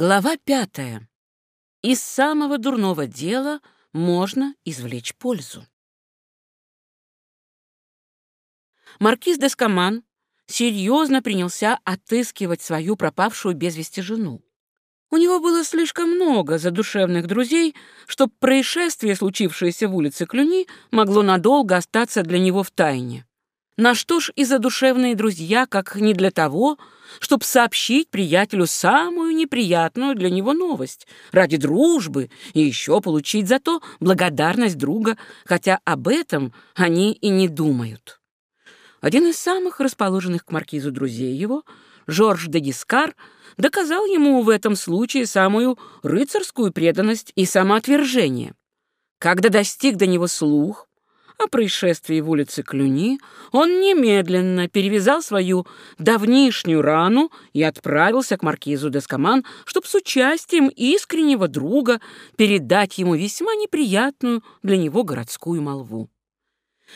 Глава пятая. Из самого дурного дела можно извлечь пользу. Маркиз де Скаман серьезно принялся отыскивать свою пропавшую без вести жену. У него было слишком много задушевных друзей, чтобы происшествие, случившееся в улице Клюни, могло надолго остаться для него в тайне. На что ж и задушевные друзья, как не для того, чтобы сообщить приятелю самую неприятную для него новость, ради дружбы, и еще получить за то благодарность друга, хотя об этом они и не думают. Один из самых расположенных к маркизу друзей его, Жорж де Гискар, доказал ему в этом случае самую рыцарскую преданность и самоотвержение. Когда достиг до него слух, о происшествии в улице Клюни, он немедленно перевязал свою давнишнюю рану и отправился к маркизу Дескоман, чтобы с участием искреннего друга передать ему весьма неприятную для него городскую молву.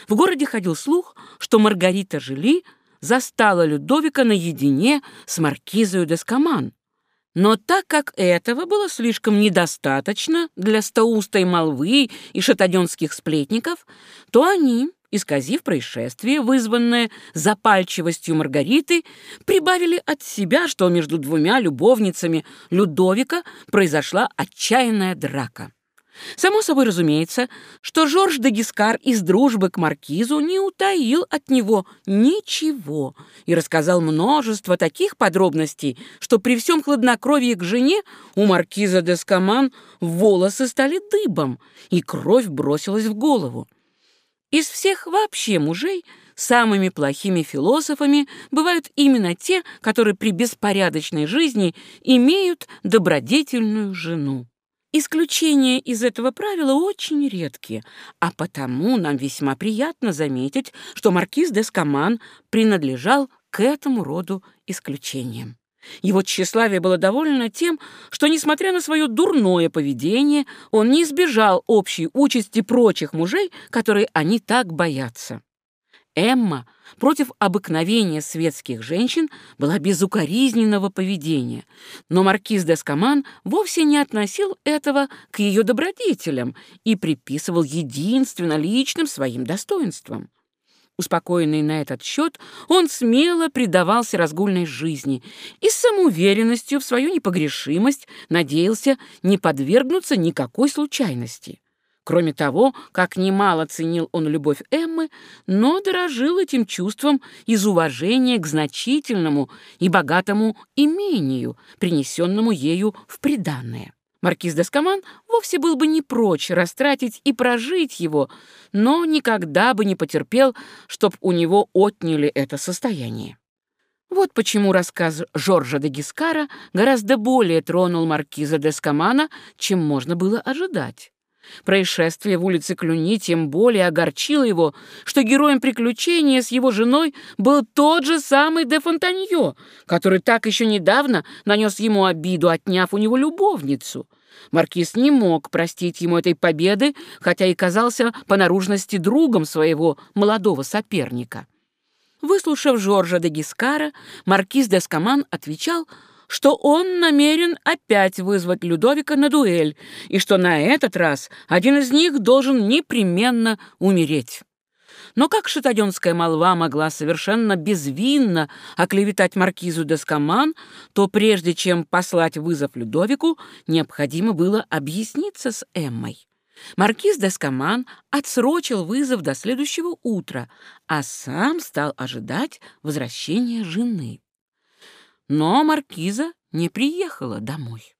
В городе ходил слух, что Маргарита Жили застала Людовика наедине с маркизою Дескоман, но так как этого было слишком недостаточно для стоустой молвы и шатаденских сплетников, то они, исказив происшествие, вызванное запальчивостью Маргариты, прибавили от себя, что между двумя любовницами Людовика произошла отчаянная драка. Само собой разумеется, что Жорж де Гискар из дружбы к маркизу не утаил от него ничего и рассказал множество таких подробностей, что при всем хладнокровии к жене у маркиза де Скаман волосы стали дыбом, и кровь бросилась в голову. Из всех вообще мужей самыми плохими философами бывают именно те, которые при беспорядочной жизни имеют добродетельную жену. Исключения из этого правила очень редкие, а потому нам весьма приятно заметить, что маркиз де Скаман принадлежал к этому роду исключениям. Его тщеславие было довольно тем, что, несмотря на свое дурное поведение, он не избежал общей участи прочих мужей, которые они так боятся. Эмма против обыкновения светских женщин была безукоризненного поведения, но маркиз де Скаман вовсе не относил этого к ее добродетелям и приписывал единственно личным своим достоинствам. Успокоенный на этот счет, он смело предавался разгульной жизни и с самоуверенностью в свою непогрешимость надеялся не подвергнуться никакой случайности. Кроме того, как немало ценил он любовь Эммы, но дорожил этим чувством из уважения к значительному и богатому имению, принесенному ею в приданное. Маркиз Дескоман вовсе был бы не прочь растратить и прожить его, но никогда бы не потерпел, чтоб у него отняли это состояние. Вот почему рассказ Жоржа де Гискара гораздо более тронул маркиза Дескомана, чем можно было ожидать. Происшествие в улице Клюни тем более огорчило его, что героем приключения с его женой был тот же самый де Фонтаньо, который так еще недавно нанес ему обиду, отняв у него любовницу. Маркиз не мог простить ему этой победы, хотя и казался по наружности другом своего молодого соперника. Выслушав Жоржа де Гискара, маркиз де Скаман отвечал — что он намерен опять вызвать Людовика на дуэль, и что на этот раз один из них должен непременно умереть. Но как шатаденская молва могла совершенно безвинно оклеветать маркизу Дескоман, то прежде чем послать вызов Людовику, необходимо было объясниться с Эммой. Маркиз Дескоман отсрочил вызов до следующего утра, а сам стал ожидать возвращения жены. Но маркиза не приехала домой.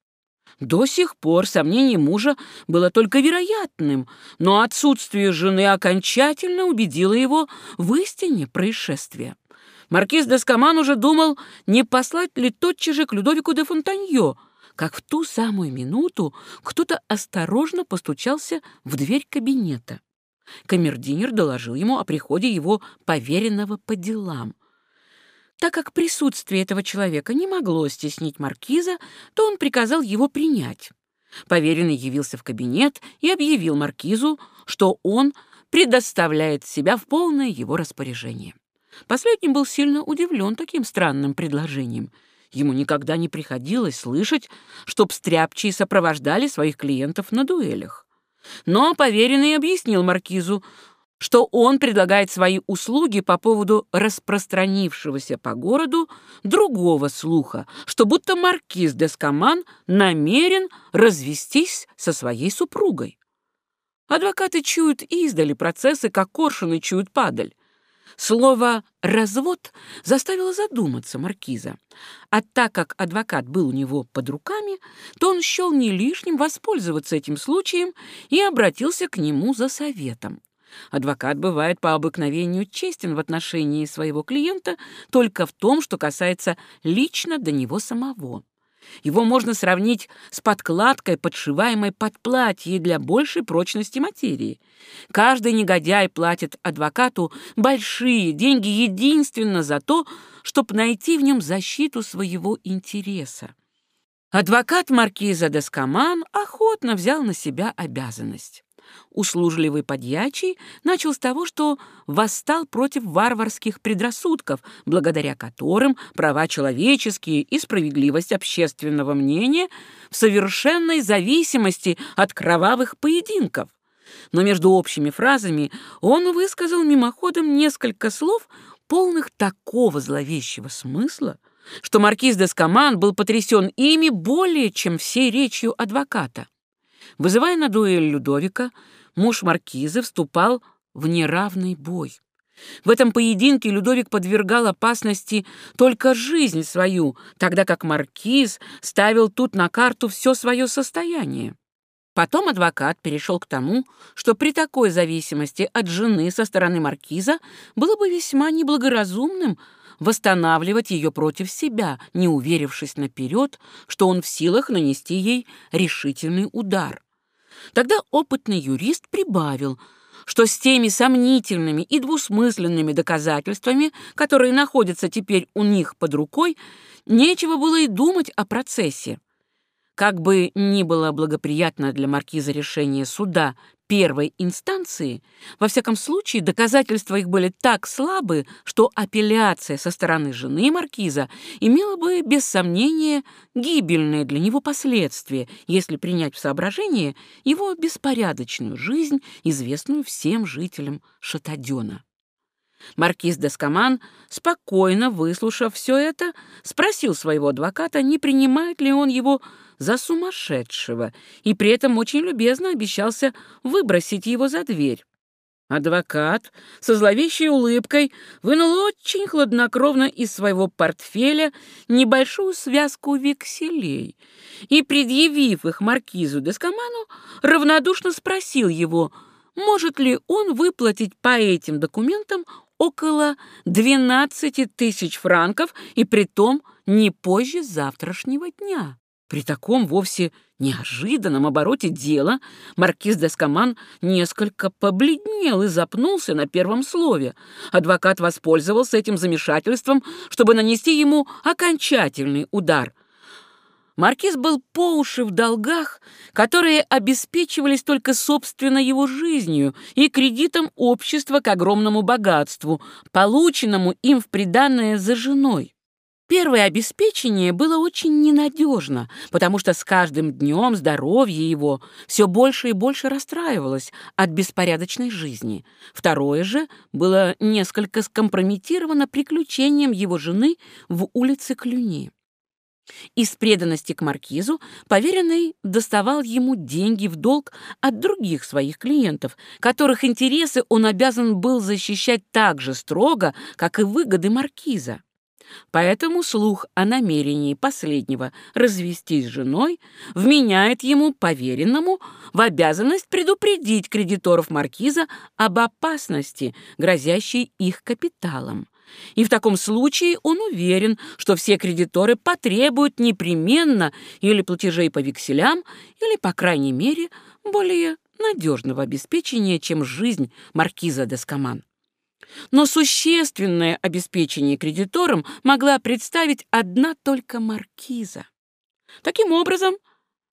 До сих пор сомнение мужа было только вероятным, но отсутствие жены окончательно убедило его в истине происшествия. Маркиз де Скаман уже думал, не послать ли тотчас же к Людовику де Фонтаньо, как в ту самую минуту кто-то осторожно постучался в дверь кабинета. Камердинер доложил ему о приходе его поверенного по делам. Так как присутствие этого человека не могло стеснить маркиза, то он приказал его принять. Поверенный явился в кабинет и объявил маркизу, что он предоставляет себя в полное его распоряжение. Последний был сильно удивлен таким странным предложением. Ему никогда не приходилось слышать, чтоб стряпчие сопровождали своих клиентов на дуэлях. Но поверенный объяснил маркизу, что он предлагает свои услуги по поводу распространившегося по городу другого слуха, что будто маркиз Дескоман намерен развестись со своей супругой. Адвокаты чуют издали процессы, как коршуны чуют падаль. Слово «развод» заставило задуматься маркиза. А так как адвокат был у него под руками, то он счел не лишним воспользоваться этим случаем и обратился к нему за советом. Адвокат бывает по обыкновению честен в отношении своего клиента только в том, что касается лично до него самого. Его можно сравнить с подкладкой, подшиваемой под платье для большей прочности материи. Каждый негодяй платит адвокату большие деньги единственно за то, чтобы найти в нем защиту своего интереса. Адвокат маркиза Дескаман охотно взял на себя обязанность. Услужливый подьячий начал с того, что восстал против варварских предрассудков, благодаря которым права человеческие и справедливость общественного мнения в совершенной зависимости от кровавых поединков. Но между общими фразами он высказал мимоходом несколько слов, полных такого зловещего смысла, что маркиз де Скаман был потрясен ими более, чем всей речью адвоката. Вызывая на дуэль Людовика, муж маркиза вступал в неравный бой. В этом поединке Людовик подвергал опасности только жизнь свою, тогда как маркиз ставил тут на карту все свое состояние. Потом адвокат перешел к тому, что при такой зависимости от жены со стороны маркиза было бы весьма неблагоразумным восстанавливать ее против себя, не уверившись наперед, что он в силах нанести ей решительный удар. Тогда опытный юрист прибавил, что с теми сомнительными и двусмысленными доказательствами, которые находятся теперь у них под рукой, нечего было и думать о процессе. Как бы ни было благоприятно для маркиза решение суда первой инстанции, во всяком случае доказательства их были так слабы, что апелляция со стороны жены маркиза имела бы без сомнения гибельные для него последствия, если принять в соображение его беспорядочную жизнь, известную всем жителям Шатадена. Маркиз Дескаман, спокойно выслушав все это, спросил своего адвоката, не принимает ли он его за сумасшедшего, и при этом очень любезно обещался выбросить его за дверь. Адвокат со зловещей улыбкой вынул очень хладнокровно из своего портфеля небольшую связку векселей и, предъявив их маркизу Дескаману, равнодушно спросил его, может ли он выплатить по этим документам около 12 тысяч франков и притом не позже завтрашнего дня. При таком вовсе неожиданном обороте дела маркиз Дескоман несколько побледнел и запнулся на первом слове. Адвокат воспользовался этим замешательством, чтобы нанести ему окончательный удар. Маркиз был по уши в долгах, которые обеспечивались только собственно его жизнью и кредитом общества к огромному богатству, полученному им в приданное за женой. Первое обеспечение было очень ненадежно, потому что с каждым днем здоровье его все больше и больше расстраивалось от беспорядочной жизни. Второе же было несколько скомпрометировано приключением его жены в улице Клюни. Из преданности к маркизу поверенный доставал ему деньги в долг от других своих клиентов, которых интересы он обязан был защищать так же строго, как и выгоды маркиза. Поэтому слух о намерении последнего развестись с женой вменяет ему, поверенному, в обязанность предупредить кредиторов маркиза об опасности, грозящей их капиталом. И в таком случае он уверен, что все кредиторы потребуют непременно или платежей по векселям, или, по крайней мере, более надежного обеспечения, чем жизнь маркиза Дескоман. Но существенное обеспечение кредиторам могла представить одна только маркиза. Таким образом,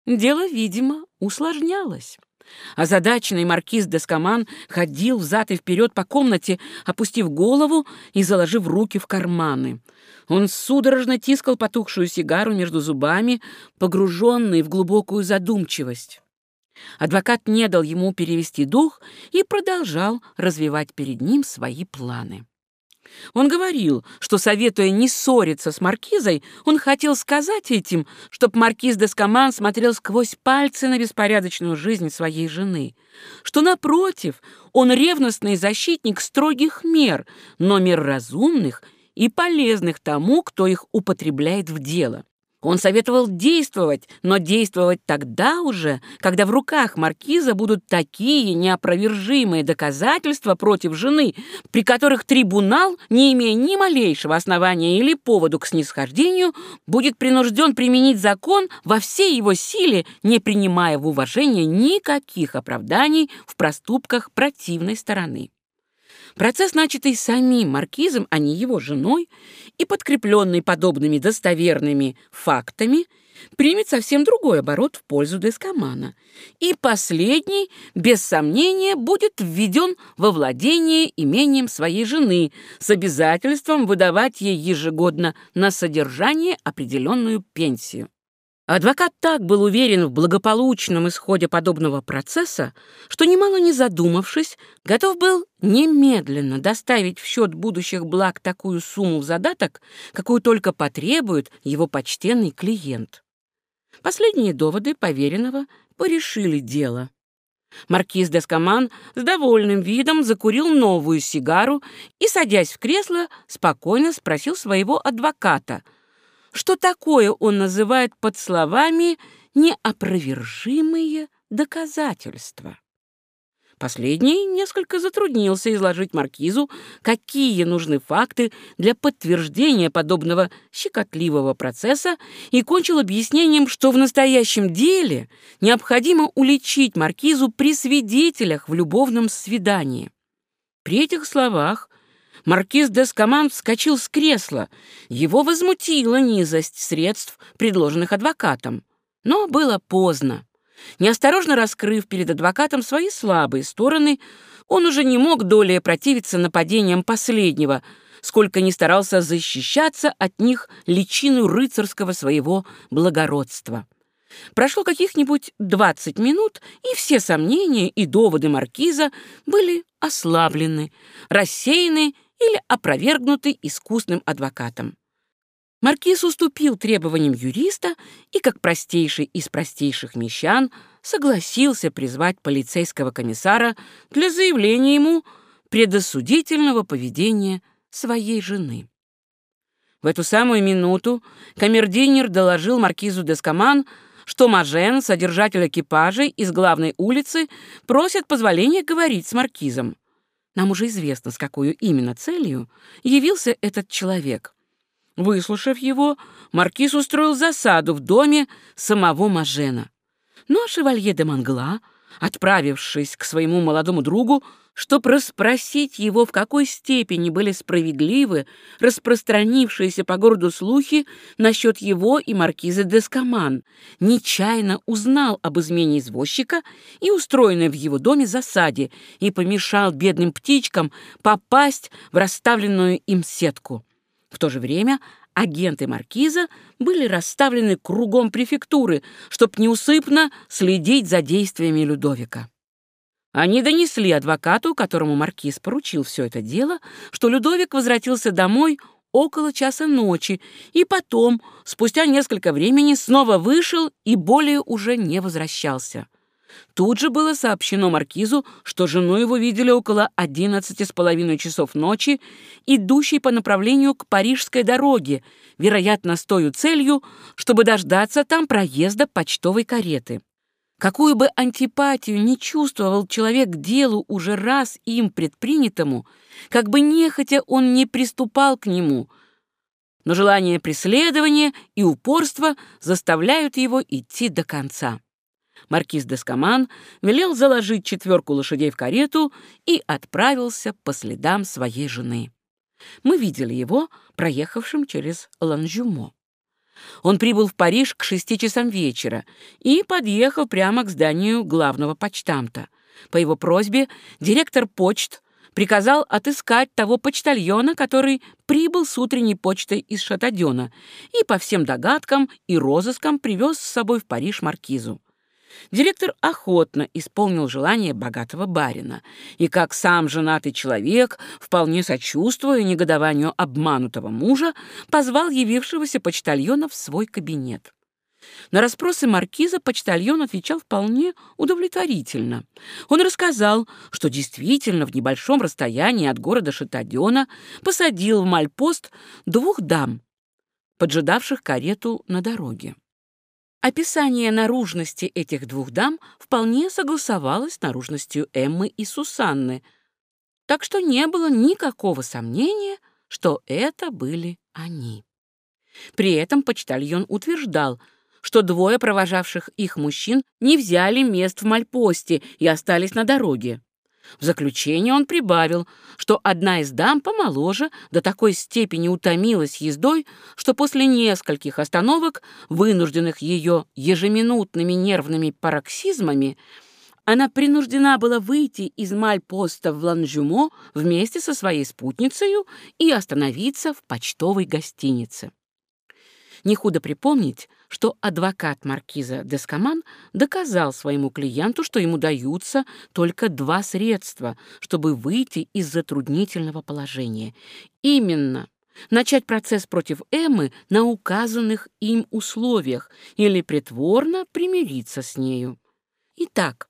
дело, видимо, усложнялось. Озадаченный маркиз Дескоман ходил взад и вперед по комнате, опустив голову и заложив руки в карманы. Он судорожно тискал потухшую сигару между зубами, погруженный в глубокую задумчивость. Адвокат не дал ему перевести дух и продолжал развивать перед ним свои планы. Он говорил, что, советуя не ссориться с маркизой, он хотел сказать этим, чтобы маркиз Дескоман смотрел сквозь пальцы на беспорядочную жизнь своей жены, что, напротив, он ревностный защитник строгих мер, но мер разумных и полезных тому, кто их употребляет в дело. Он советовал действовать, но действовать тогда уже, когда в руках маркиза будут такие неопровержимые доказательства против жены, при которых трибунал, не имея ни малейшего основания или поводу к снисхождению, будет принужден применить закон во всей его силе, не принимая в уважение никаких оправданий в проступках противной стороны. Процесс, начатый самим маркизом, а не его женой, и подкрепленный подобными достоверными фактами, примет совсем другой оборот в пользу Дескомана. И последний, без сомнения, будет введен во владение имением своей жены с обязательством выдавать ей ежегодно на содержание определенную пенсию. Адвокат так был уверен в благополучном исходе подобного процесса, что, немало не задумавшись, готов был немедленно доставить в счет будущих благ такую сумму в задаток, какую только потребует его почтенный клиент. Последние доводы поверенного порешили дело. Маркиз Дескоман с довольным видом закурил новую сигару и, садясь в кресло, спокойно спросил своего адвоката — что такое он называет под словами «неопровержимые доказательства». Последний несколько затруднился изложить маркизу, какие нужны факты для подтверждения подобного щекотливого процесса и кончил объяснением, что в настоящем деле необходимо уличить маркизу при свидетелях в любовном свидании. При этих словах Маркиз Дескоман вскочил с кресла. Его возмутила низость средств, предложенных адвокатом. Но было поздно. Неосторожно раскрыв перед адвокатом свои слабые стороны, он уже не мог долее противиться нападениям последнего, сколько не старался защищаться от них личину рыцарского своего благородства. Прошло каких-нибудь двадцать минут, и все сомнения и доводы маркиза были ослаблены, рассеяны или опровергнуты искусным адвокатом. Маркиз уступил требованиям юриста и, как простейший из простейших мещан, согласился призвать полицейского комиссара для заявления ему предосудительного поведения своей жены. В эту самую минуту камердинер доложил маркизу Дескоман, что Мажен, содержатель экипажа из главной улицы, просит позволения говорить с маркизом. Нам уже известно, с какой именно целью явился этот человек. Выслушав его, маркиз устроил засаду в доме самого Мажена. Ну а шевалье де Мангла, отправившись к своему молодому другу, чтобы расспросить его, в какой степени были справедливы распространившиеся по городу слухи насчет его и маркиза Дескоман, нечаянно узнал об измене извозчика и устроенной в его доме засаде и помешал бедным птичкам попасть в расставленную им сетку. В то же время агенты маркиза были расставлены кругом префектуры, чтобы неусыпно следить за действиями Людовика. Они донесли адвокату, которому маркиз поручил все это дело, что Людовик возвратился домой около часа ночи и потом, спустя несколько времени, снова вышел и более уже не возвращался. Тут же было сообщено маркизу, что жену его видели около одиннадцати с половиной часов ночи, идущей по направлению к парижской дороге, вероятно, с той целью, чтобы дождаться там проезда почтовой кареты. Какую бы антипатию не чувствовал человек к делу уже раз им предпринятому, как бы нехотя он не приступал к нему, но желание преследования и упорство заставляют его идти до конца. Маркиз Дескоман велел заложить четверку лошадей в карету и отправился по следам своей жены. Мы видели его, проехавшим через Ланжюмо. Он прибыл в Париж к шести часам вечера и подъехал прямо к зданию главного почтамта. По его просьбе директор почт приказал отыскать того почтальона, который прибыл с утренней почтой из Шатадена и по всем догадкам и розыскам привез с собой в Париж маркизу. Директор охотно исполнил желание богатого барина, и как сам женатый человек, вполне сочувствуя негодованию обманутого мужа, позвал явившегося почтальона в свой кабинет. На расспросы маркиза почтальон отвечал вполне удовлетворительно. Он рассказал, что действительно в небольшом расстоянии от города Шатадена посадил в мальпост двух дам, поджидавших карету на дороге. Описание наружности этих двух дам вполне согласовалось с наружностью Эммы и Сусанны, так что не было никакого сомнения, что это были они. При этом почтальон утверждал — что двое провожавших их мужчин не взяли мест в Мальпосте и остались на дороге. В заключение он прибавил, что одна из дам помоложе до такой степени утомилась ездой, что после нескольких остановок, вынужденных ее ежеминутными нервными пароксизмами, она принуждена была выйти из Мальпоста в Ланжюмо вместе со своей спутницей и остановиться в почтовой гостинице. Не худо припомнить, что адвокат маркиза Дескоман доказал своему клиенту, что ему даются только два средства, чтобы выйти из затруднительного положения. Именно начать процесс против Эммы на указанных им условиях или притворно примириться с нею. Итак,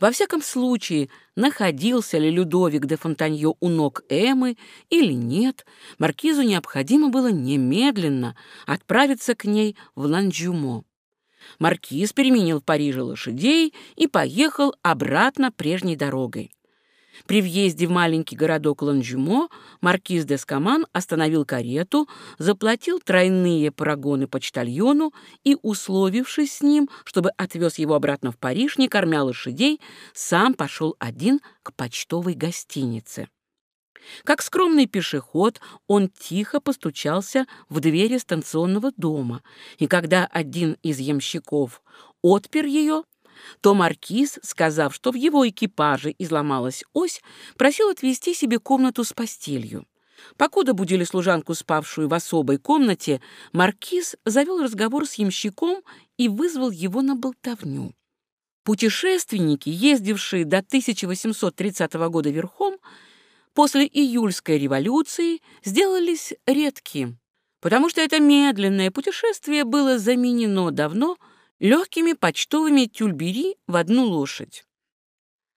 во всяком случае, находился ли Людовик де Фонтаньо у ног Эммы или нет, маркизу необходимо было немедленно отправиться к ней в Ланджумо. Маркиз переменил в Париже лошадей и поехал обратно прежней дорогой. При въезде в маленький городок Ланжюмо маркиз де Скаман остановил карету, заплатил тройные парагоны почтальону и, условившись с ним, чтобы отвез его обратно в Париж, не кормя лошадей, сам пошел один к почтовой гостинице. Как скромный пешеход, он тихо постучался в двери станционного дома, и когда один из ямщиков отпер ее, то маркиз, сказав, что в его экипаже изломалась ось, просил отвести себе комнату с постелью. Покуда будили служанку, спавшую в особой комнате, маркиз завел разговор с ямщиком и вызвал его на болтовню. Путешественники, ездившие до 1830 года верхом, после июльской революции сделались редки, потому что это медленное путешествие было заменено давно легкими почтовыми тюльбери в одну лошадь.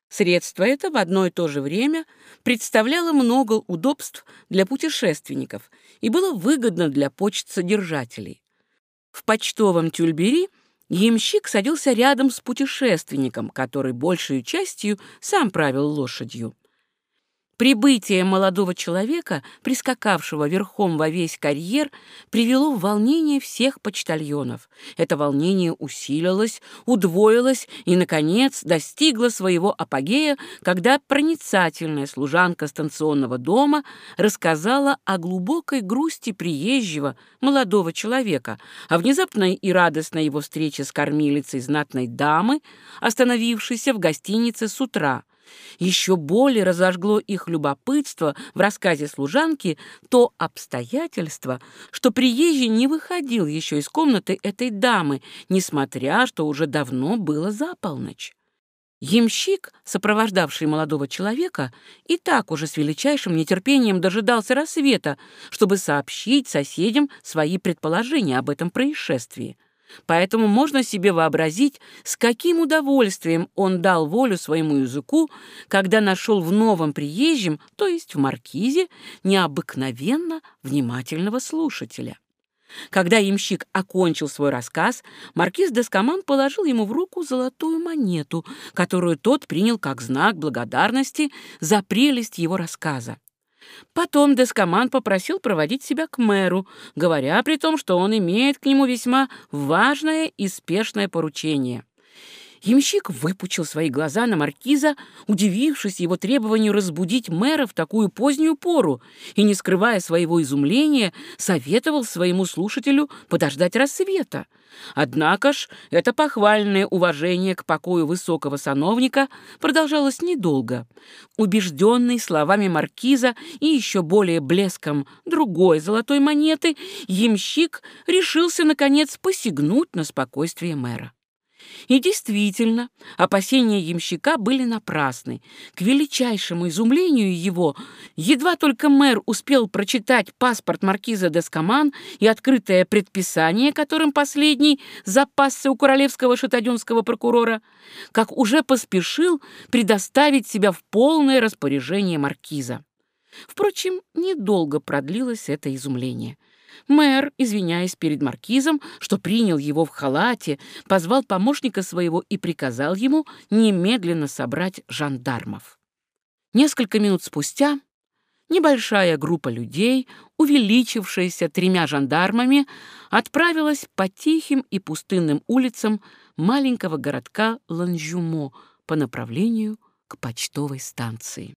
Средство это в одно и то же время представляло много удобств для путешественников и было выгодно для почтсодержателей. В почтовом тюльбери ямщик садился рядом с путешественником, который большей частью сам правил лошадью. Прибытие молодого человека, прискакавшего верхом во весь карьер, привело в волнение всех почтальонов. Это волнение усилилось, удвоилось и, наконец, достигло своего апогея, когда проницательная служанка станционного дома рассказала о глубокой грусти приезжего молодого человека, о внезапной и радостной его встрече с кормилицей знатной дамы, остановившейся в гостинице с утра. Еще более разожгло их любопытство в рассказе служанки то обстоятельство, что приезжий не выходил еще из комнаты этой дамы, несмотря, что уже давно было за полночь. Ямщик, сопровождавший молодого человека, и так уже с величайшим нетерпением дожидался рассвета, чтобы сообщить соседям свои предположения об этом происшествии. Поэтому можно себе вообразить, с каким удовольствием он дал волю своему языку, когда нашел в новом приезжем, то есть в маркизе, необыкновенно внимательного слушателя. Когда ямщик окончил свой рассказ, маркиз Дескоман положил ему в руку золотую монету, которую тот принял как знак благодарности за прелесть его рассказа. Потом Дескоман попросил проводить себя к мэру, говоря при том, что он имеет к нему весьма важное и спешное поручение. Ямщик выпучил свои глаза на маркиза, удивившись его требованию разбудить мэра в такую позднюю пору, и, не скрывая своего изумления, советовал своему слушателю подождать рассвета. Однако ж это похвальное уважение к покою высокого сановника продолжалось недолго. Убежденный словами маркиза и еще более блеском другой золотой монеты, ямщик решился, наконец, посягнуть на спокойствие мэра. И действительно, опасения ямщика были напрасны. К величайшему изумлению его, едва только мэр успел прочитать паспорт маркиза Дескоман и открытое предписание, которым последний запасся у королевского шатаденского прокурора, как уже поспешил предоставить себя в полное распоряжение маркиза. Впрочем, недолго продлилось это изумление. Мэр, извиняясь перед маркизом, что принял его в халате, позвал помощника своего и приказал ему немедленно собрать жандармов. Несколько минут спустя небольшая группа людей, увеличившаяся тремя жандармами, отправилась по тихим и пустынным улицам маленького городка Ланжюмо по направлению к почтовой станции.